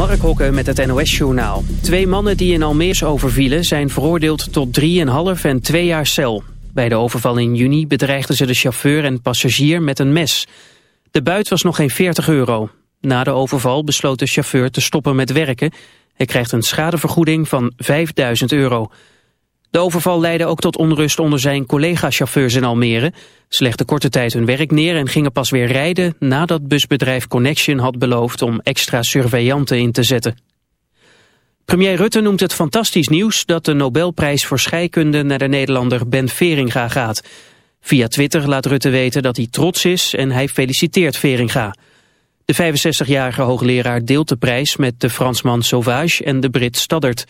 Mark Hokke met het NOS-journaal. Twee mannen die in Almeers overvielen zijn veroordeeld tot 3,5 en 2 jaar cel. Bij de overval in juni bedreigden ze de chauffeur en passagier met een mes. De buit was nog geen 40 euro. Na de overval besloot de chauffeur te stoppen met werken. Hij krijgt een schadevergoeding van 5000 euro. De overval leidde ook tot onrust onder zijn collega-chauffeurs in Almere. Ze legden korte tijd hun werk neer en gingen pas weer rijden... nadat busbedrijf Connection had beloofd om extra surveillanten in te zetten. Premier Rutte noemt het fantastisch nieuws dat de Nobelprijs voor scheikunde naar de Nederlander Ben Veringa gaat. Via Twitter laat Rutte weten dat hij trots is en hij feliciteert Veringa. De 65-jarige hoogleraar deelt de prijs met de Fransman Sauvage en de Brit Staddert.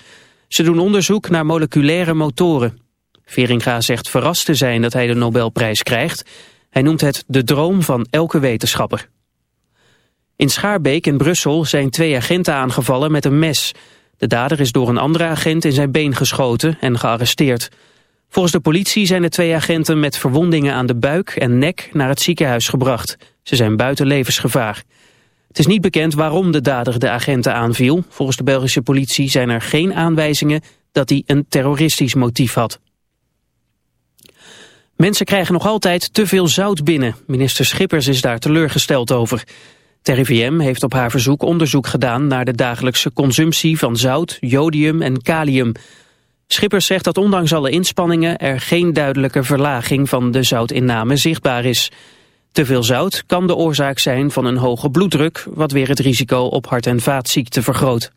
Ze doen onderzoek naar moleculaire motoren. Veringa zegt verrast te zijn dat hij de Nobelprijs krijgt. Hij noemt het de droom van elke wetenschapper. In Schaarbeek in Brussel zijn twee agenten aangevallen met een mes. De dader is door een andere agent in zijn been geschoten en gearresteerd. Volgens de politie zijn de twee agenten met verwondingen aan de buik en nek naar het ziekenhuis gebracht. Ze zijn buiten levensgevaar. Het is niet bekend waarom de dader de agenten aanviel. Volgens de Belgische politie zijn er geen aanwijzingen dat hij een terroristisch motief had. Mensen krijgen nog altijd te veel zout binnen. Minister Schippers is daar teleurgesteld over. Ter RIVM heeft op haar verzoek onderzoek gedaan naar de dagelijkse consumptie van zout, jodium en kalium. Schippers zegt dat ondanks alle inspanningen er geen duidelijke verlaging van de zoutinname zichtbaar is. Te veel zout kan de oorzaak zijn van een hoge bloeddruk, wat weer het risico op hart- en vaatziekten vergroot.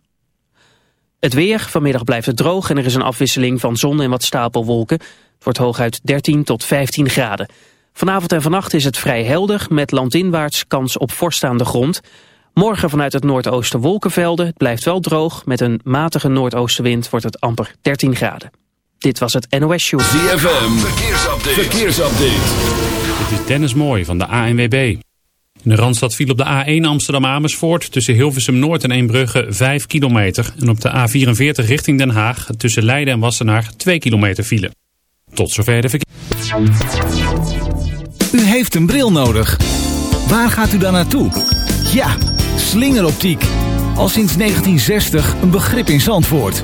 Het weer, vanmiddag blijft het droog en er is een afwisseling van zon en wat stapelwolken. Het wordt hooguit 13 tot 15 graden. Vanavond en vannacht is het vrij helder met landinwaarts kans op voorstaande grond. Morgen vanuit het noordoosten wolkenvelden. Het blijft wel droog. Met een matige noordoostenwind wordt het amper 13 graden. Dit was het NOS Show. ZFM, verkeersupdate. verkeersupdate. Dit is Dennis Mooi van de ANWB. In de Randstad viel op de A1 Amsterdam-Amersfoort tussen Hilversum Noord en Eembrugge 5 kilometer. En op de A44 richting Den Haag tussen Leiden en Wassenaar 2 kilometer file. Tot zover de verkeer. U heeft een bril nodig. Waar gaat u dan naartoe? Ja, slingeroptiek. Al sinds 1960 een begrip in Zandvoort.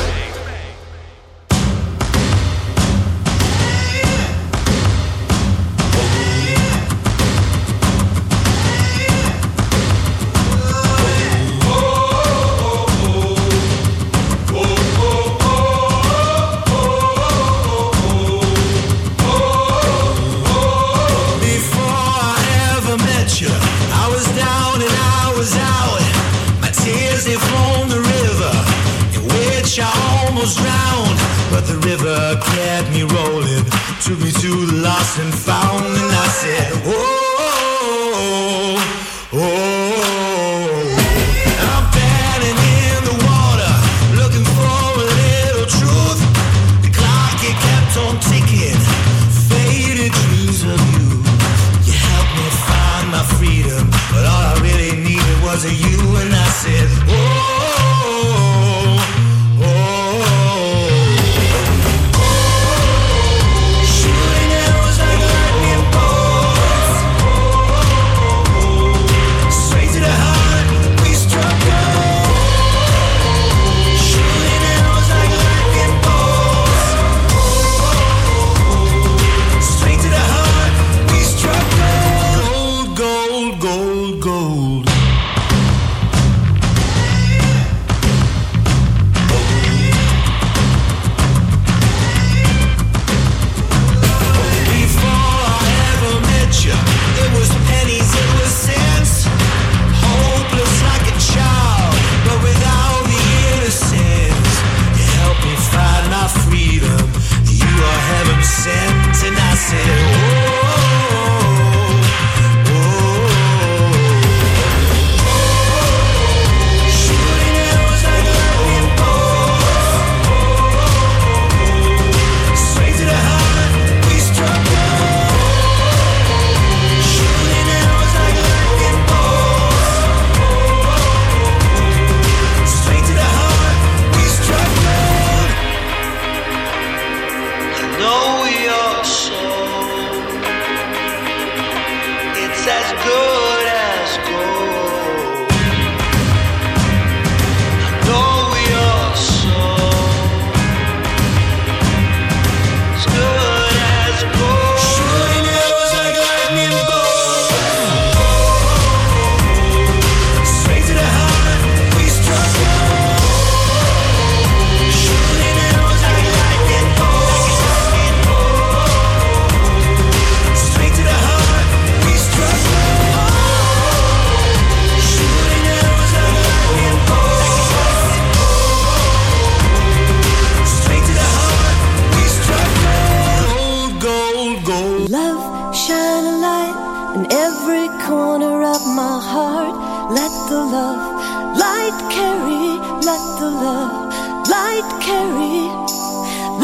Carry.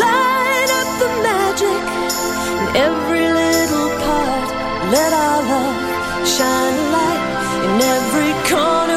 Light up the magic in every little part. Let our love shine a light in every corner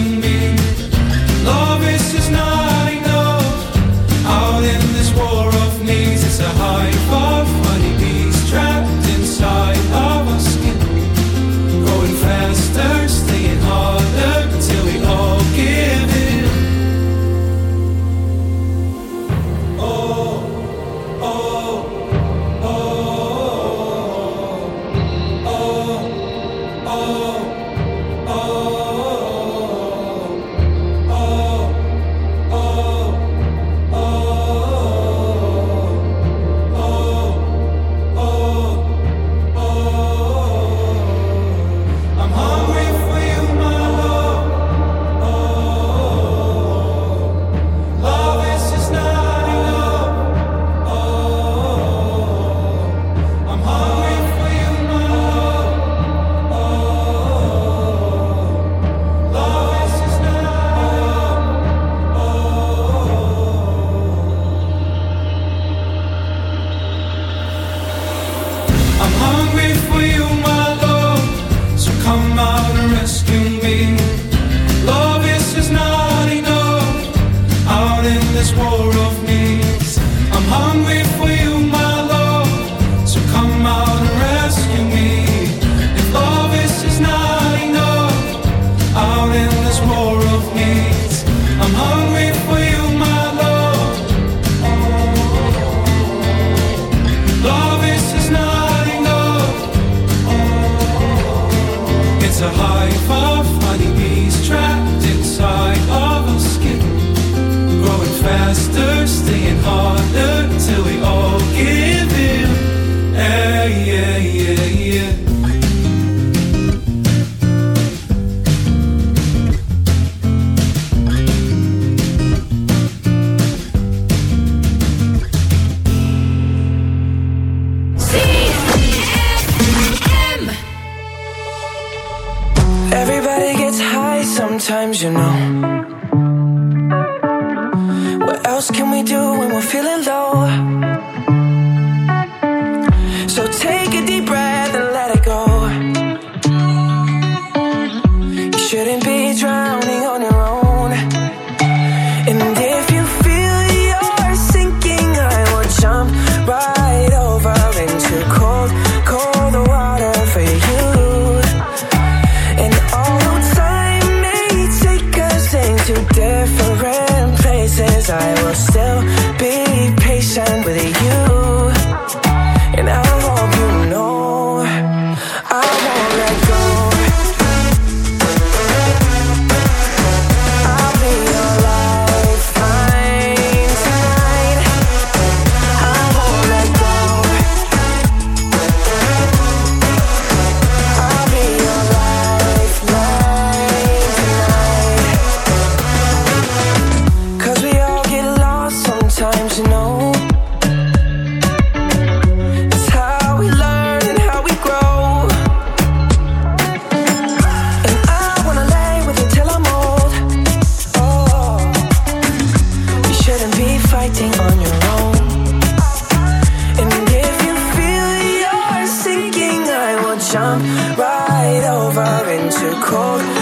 cold.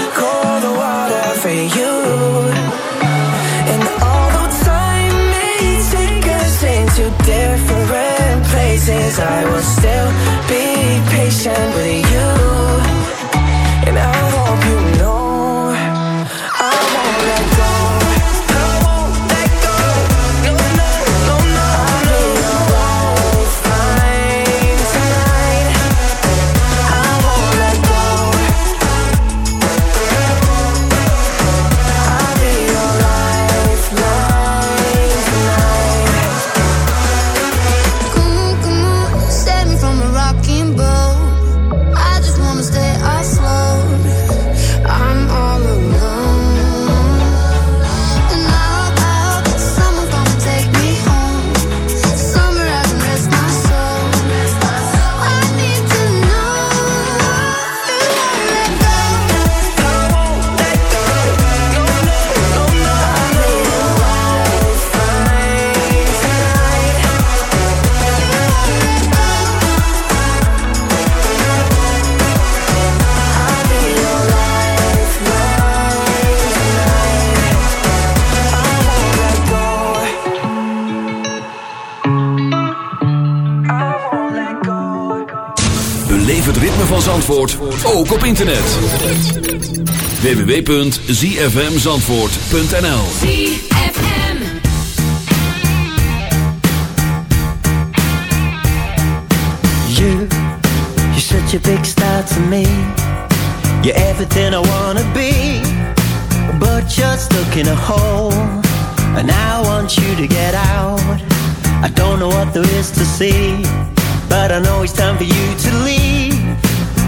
ook op internet. www.zfmzandvoort.nl You, you're such a big star to me. You're everything I wanna be. But you're stuck in a hole And I want you to get out. I don't know what there is to see But I know it's time for you to leave.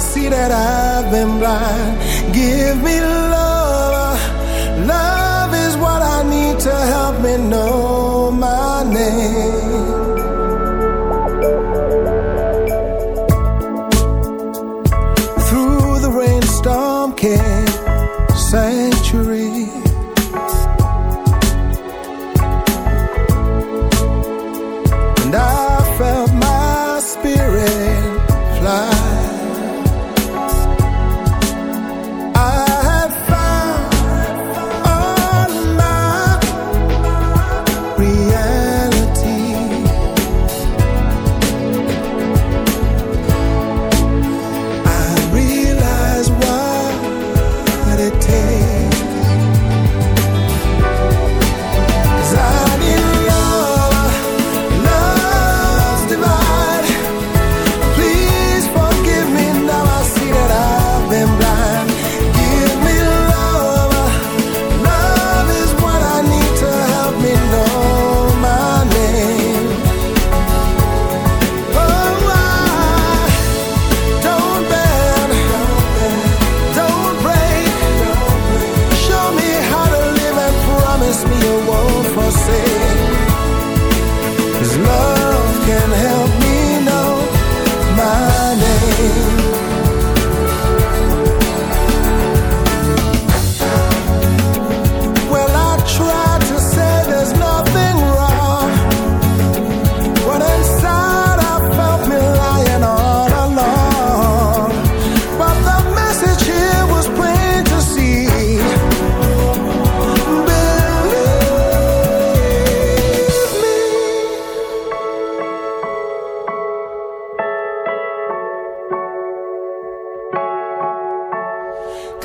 see that I've been blind. Give me love. Love is what I need to help me know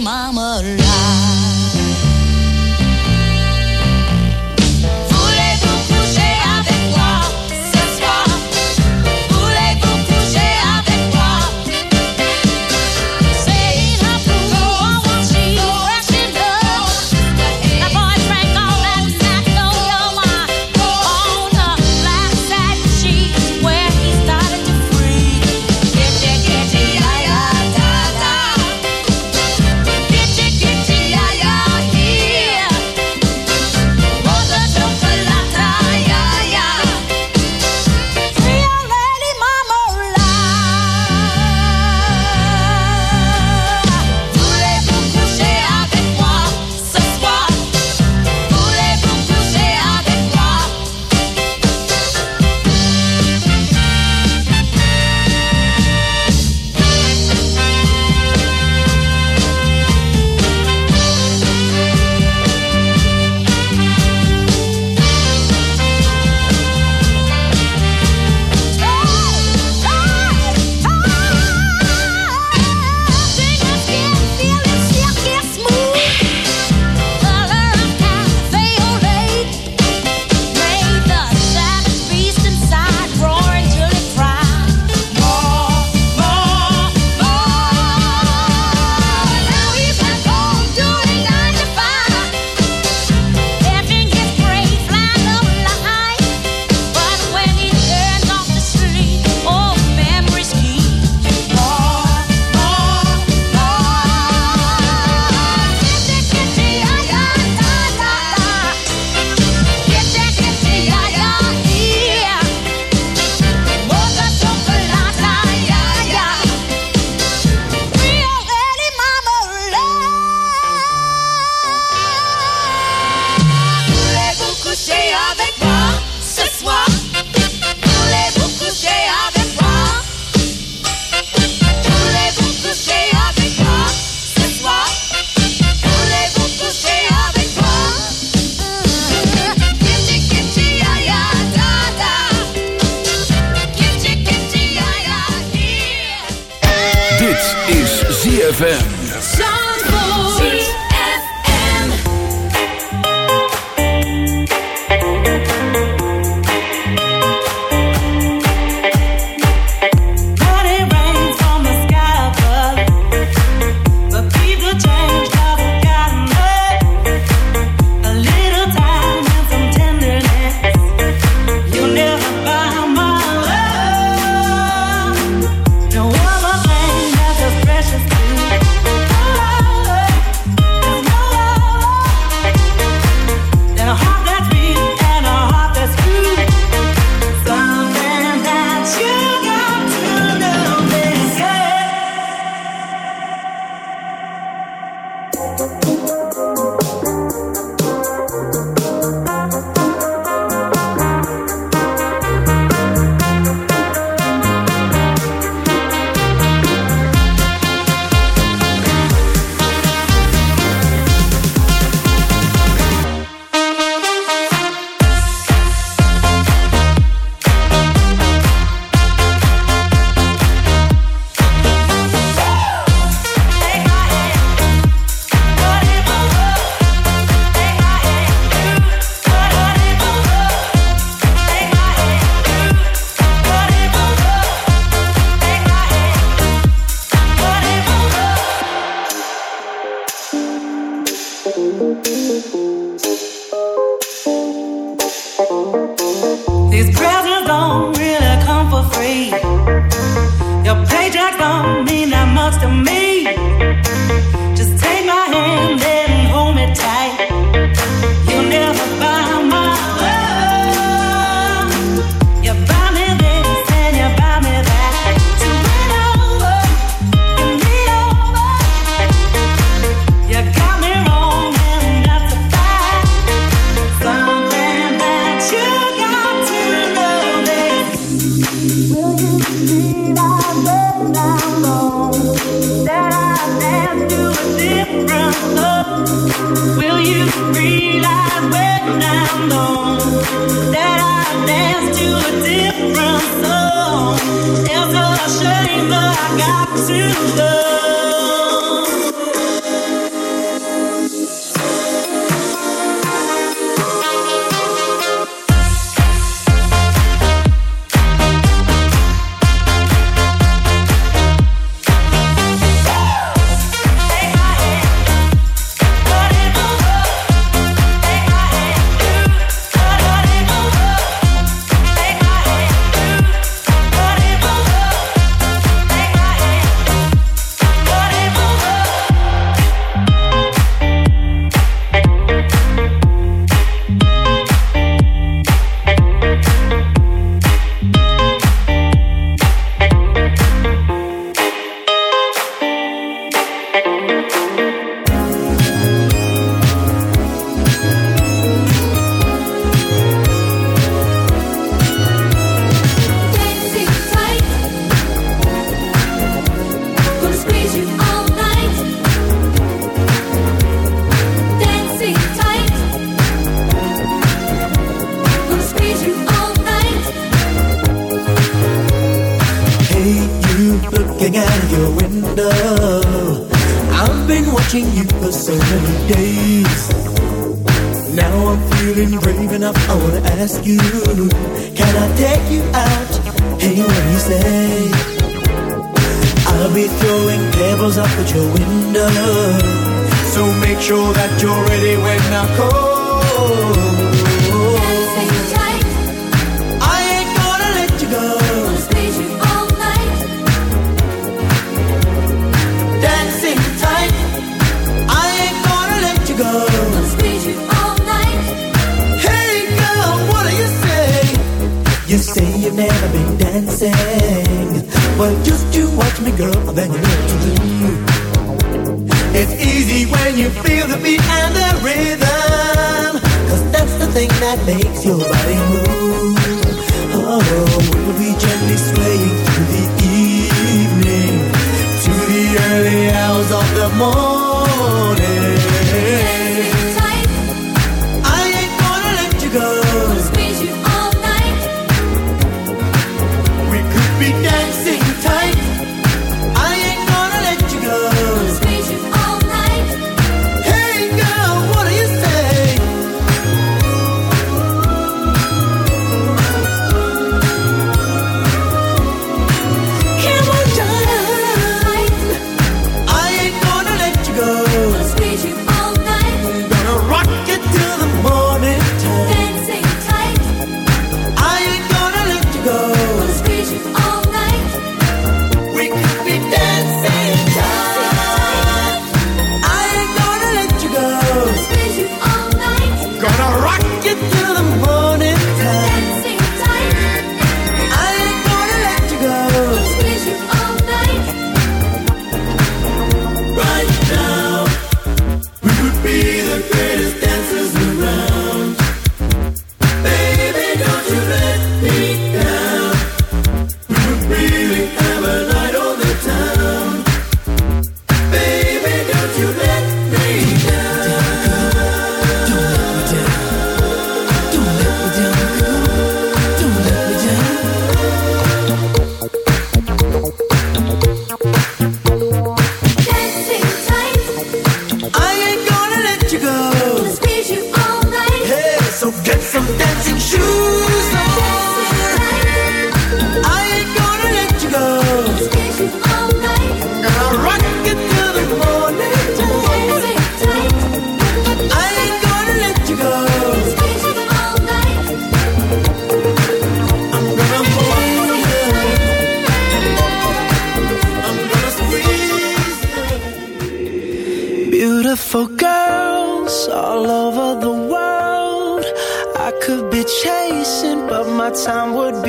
mama lie.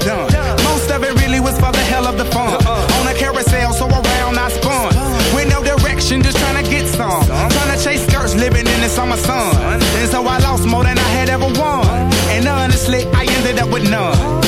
done. Most of it really was for the hell of the fun. On a carousel, so around I spun. With no direction, just trying to get some. Trying to chase skirts, living in the summer sun. And so I lost more than I had ever won. And honestly, I ended up with none.